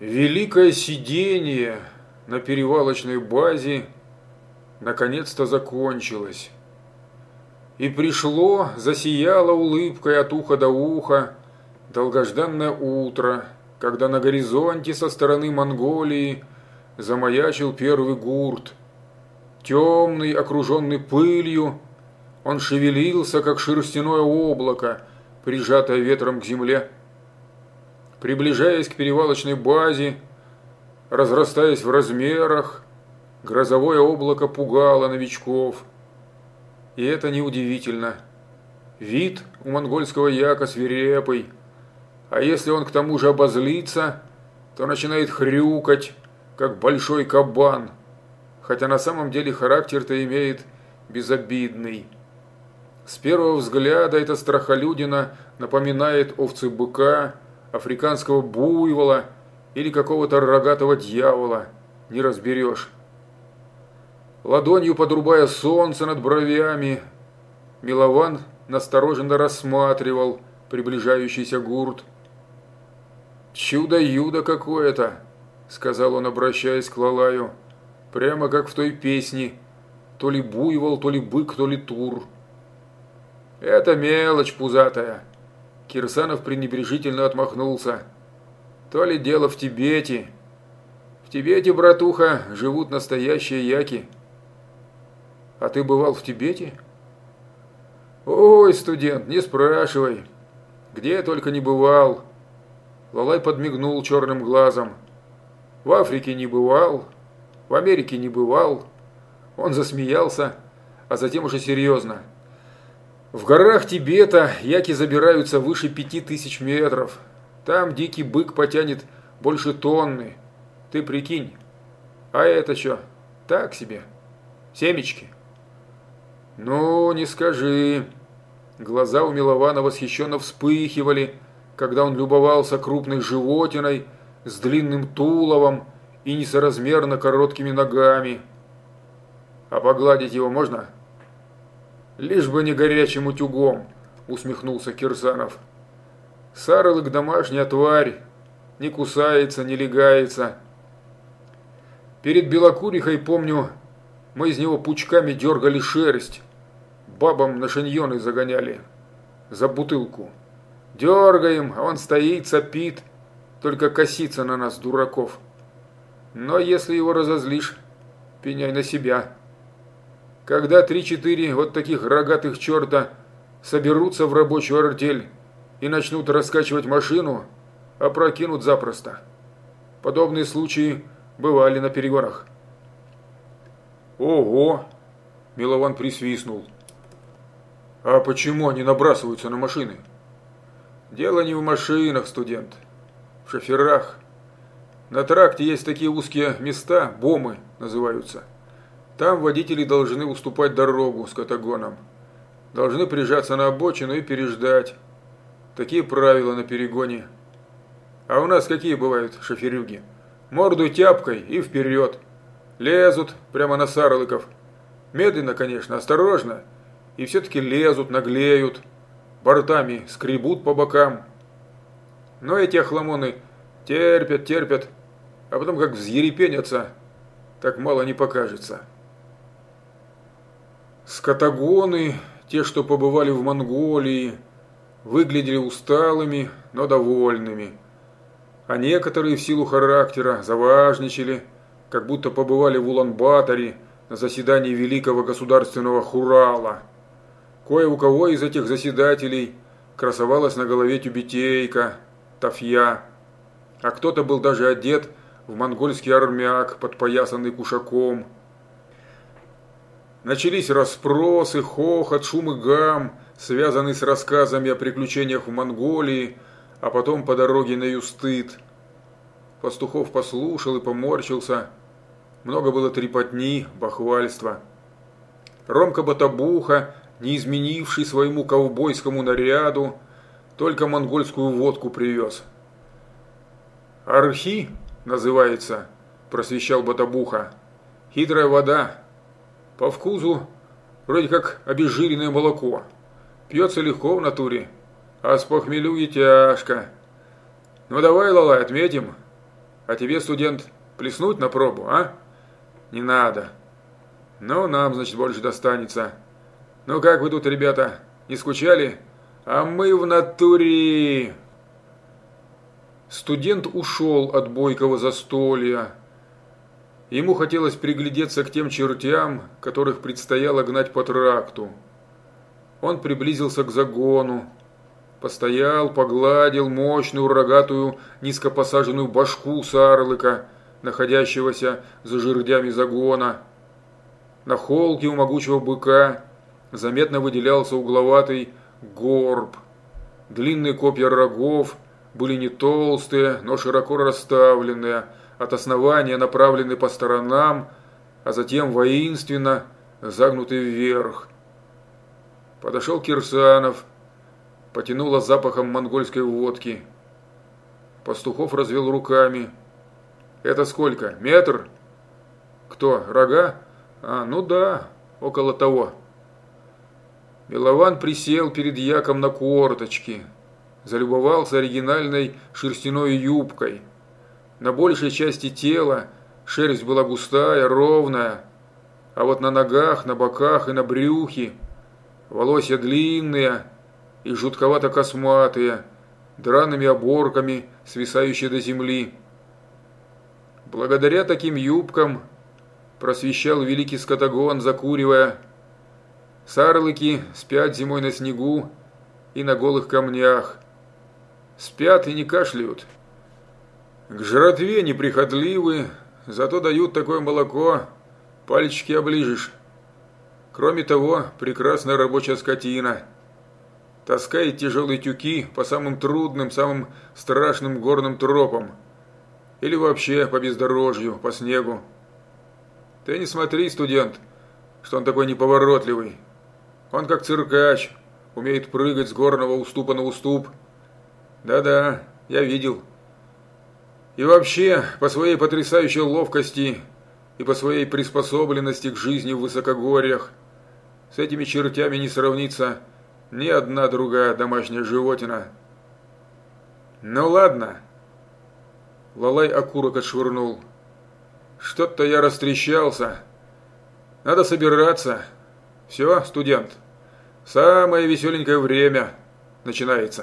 Великое сидение на перевалочной базе наконец-то закончилось. И пришло, засияло улыбкой от уха до уха долгожданное утро, когда на горизонте со стороны Монголии замаячил первый гурт. Темный, окруженный пылью, он шевелился, как шерстяное облако, прижатое ветром к земле. Приближаясь к перевалочной базе, разрастаясь в размерах, грозовое облако пугало новичков. И это неудивительно. Вид у монгольского яка свирепый, а если он к тому же обозлится, то начинает хрюкать, как большой кабан, хотя на самом деле характер-то имеет безобидный. С первого взгляда эта страхолюдина напоминает овцы быка, африканского буйвола или какого-то рогатого дьявола, не разберешь. Ладонью подрубая солнце над бровями, Милован настороженно рассматривал приближающийся гурт. «Чудо-юдо какое-то!» – сказал он, обращаясь к Лалаю. «Прямо как в той песне. То ли буйвол, то ли бык, то ли тур». «Это мелочь пузатая», Кирсанов пренебрежительно отмахнулся. То ли дело в Тибете. В Тибете, братуха, живут настоящие яки. А ты бывал в Тибете? Ой, студент, не спрашивай. Где я только не бывал. Лалай подмигнул черным глазом. В Африке не бывал, в Америке не бывал. Он засмеялся, а затем уже серьезно. В горах Тибета яки забираются выше пяти тысяч метров. Там дикий бык потянет больше тонны. Ты прикинь. А это что? Так себе. Семечки. Ну, не скажи. Глаза у Милована восхищенно вспыхивали, когда он любовался крупной животиной с длинным туловом и несоразмерно короткими ногами. А погладить его можно? — «Лишь бы не горячим утюгом», – усмехнулся Кирсанов. «Сарылык домашняя тварь, не кусается, не легается. Перед белокурихой, помню, мы из него пучками дергали шерсть, бабам на шиньоны загоняли за бутылку. Дергаем, а он стоит, сопит, только косится на нас, дураков. Но если его разозлишь, пеняй на себя». Когда три-четыре вот таких рогатых черта соберутся в рабочую артель и начнут раскачивать машину, опрокинут запросто. Подобные случаи бывали на перегонах. «Ого!» – Милован присвистнул. «А почему они набрасываются на машины?» «Дело не в машинах, студент. В шоферах. На тракте есть такие узкие места, бомы называются». Там водители должны уступать дорогу с катагоном. Должны прижаться на обочину и переждать. Такие правила на перегоне. А у нас какие бывают шоферюги? Морду тяпкой и вперед. Лезут прямо на сарлыков. Медленно, конечно, осторожно. И все-таки лезут, наглеют. Бортами скребут по бокам. Но эти охламоны терпят, терпят. А потом как взъерепенятся, так мало не покажется. Скотагоны, те, что побывали в Монголии, выглядели усталыми, но довольными. А некоторые в силу характера заважничали, как будто побывали в Улан-Баторе на заседании Великого Государственного Хурала. Кое у кого из этих заседателей красовалась на голове тюбетейка, тафья, а кто-то был даже одет в монгольский армяк, подпоясанный кушаком – Начались расспросы, хохот, шум и гам, связанный с рассказами о приключениях в Монголии, а потом по дороге на Юстыт. Пастухов послушал и поморщился. Много было трепотни, бахвальства. Ромка Батабуха, не изменивший своему ковбойскому наряду, только монгольскую водку привез. «Архи» называется, просвещал Батабуха. «Хитрая вода, по вкусу вроде как обезжиренное молоко. Пьется легко в натуре, а с похмелю и тяжко. Ну давай, Лалай, отметим. А тебе, студент, плеснуть на пробу, а? Не надо. Ну, нам, значит, больше достанется. Ну, как вы тут, ребята, не скучали? А мы в натуре... Студент ушел от бойкого застолья. Ему хотелось приглядеться к тем чертям, которых предстояло гнать по тракту. Он приблизился к загону, постоял, погладил мощную рогатую низкопосаженную башку сарлыка, находящегося за жердями загона. На холке у могучего быка заметно выделялся угловатый горб. Длинные копья рогов – были не толстые, но широко расставленные, от основания направлены по сторонам, а затем воинственно загнуты вверх. Подошел Кирсанов, потянуло запахом монгольской водки. Пастухов развел руками. «Это сколько? Метр?» «Кто? Рога?» «А, ну да, около того». Милован присел перед Яком на корточки – залюбовался оригинальной шерстяной юбкой. На большей части тела шерсть была густая, ровная, а вот на ногах, на боках и на брюхе волосья длинные и жутковато косматые, драными оборками, свисающие до земли. Благодаря таким юбкам просвещал великий скотогон, закуривая. Сарлыки спят зимой на снегу и на голых камнях спят и не кашляют. К жратве неприхотливы, зато дают такое молоко, пальчики оближешь. Кроме того, прекрасная рабочая скотина. Таскает тяжелые тюки по самым трудным, самым страшным горным тропам. Или вообще по бездорожью, по снегу. Ты не смотри, студент, что он такой неповоротливый. Он как циркач, умеет прыгать с горного уступа на уступ – да-да, я видел. И вообще, по своей потрясающей ловкости и по своей приспособленности к жизни в высокогорьях, с этими чертями не сравнится ни одна другая домашняя животина. Ну ладно. Лалай окурок отшвырнул. Что-то я растрещался. Надо собираться. Все, студент. Самое веселенькое время начинается.